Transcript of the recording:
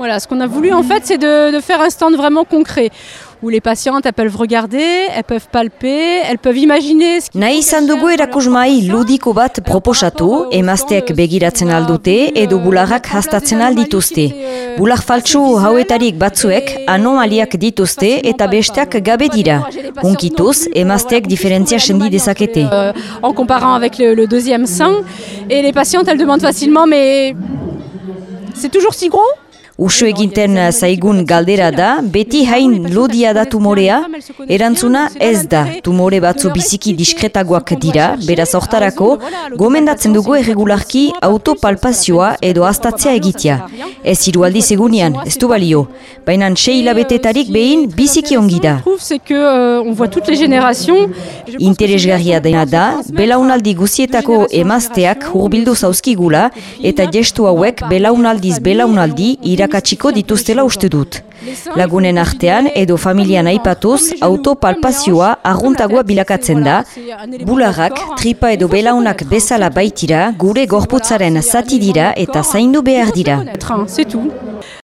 Voilà, ce qu'on a voulu en fait, c'est de, de, faire un stand vraiment concret où les patientes elles peuvent regarder, elles peuvent palper, elles peuvent imaginer. Nahi izan dugu erakusmai ludiko bat proposatu, emazteak begiratzen aldute edo bularrak hastatzen aldituzte. Bular faltsu hauetarik batzuek anomaliak dituzte eta besteak gabe dira. Hunkituz, emazteak diferentzia sendi dezakete. Euh, en comparant avec le, le deuxième sein, et les patientes elles demandent facilement mais c'est toujours si gros? Usu eginten zaigun galdera da, beti hain lodia da tumorea, erantzuna ez da tumore batzu biziki diskretagoak dira, beraz hortarako, gomendatzen dugu erregularki autopalpazioa edo astatzea egitea. Ez hirualdi segunean, ez du balio, baina sei hilabetetarik behin biziki ongi da. Interesgarria dena da, belaunaldi guzietako emazteak hurbildu zauzkigula eta gestu hauek belaunaldiz belaunaldi irak irakatsiko dituztela uste dut. Lagunen artean edo familian aipatuz autopalpazioa arguntagoa bilakatzen da, bularrak, tripa edo belaunak bezala baitira, gure gorputzaren zati dira eta zaindu behar dira.